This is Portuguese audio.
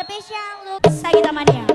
Spesial untuk da Maria.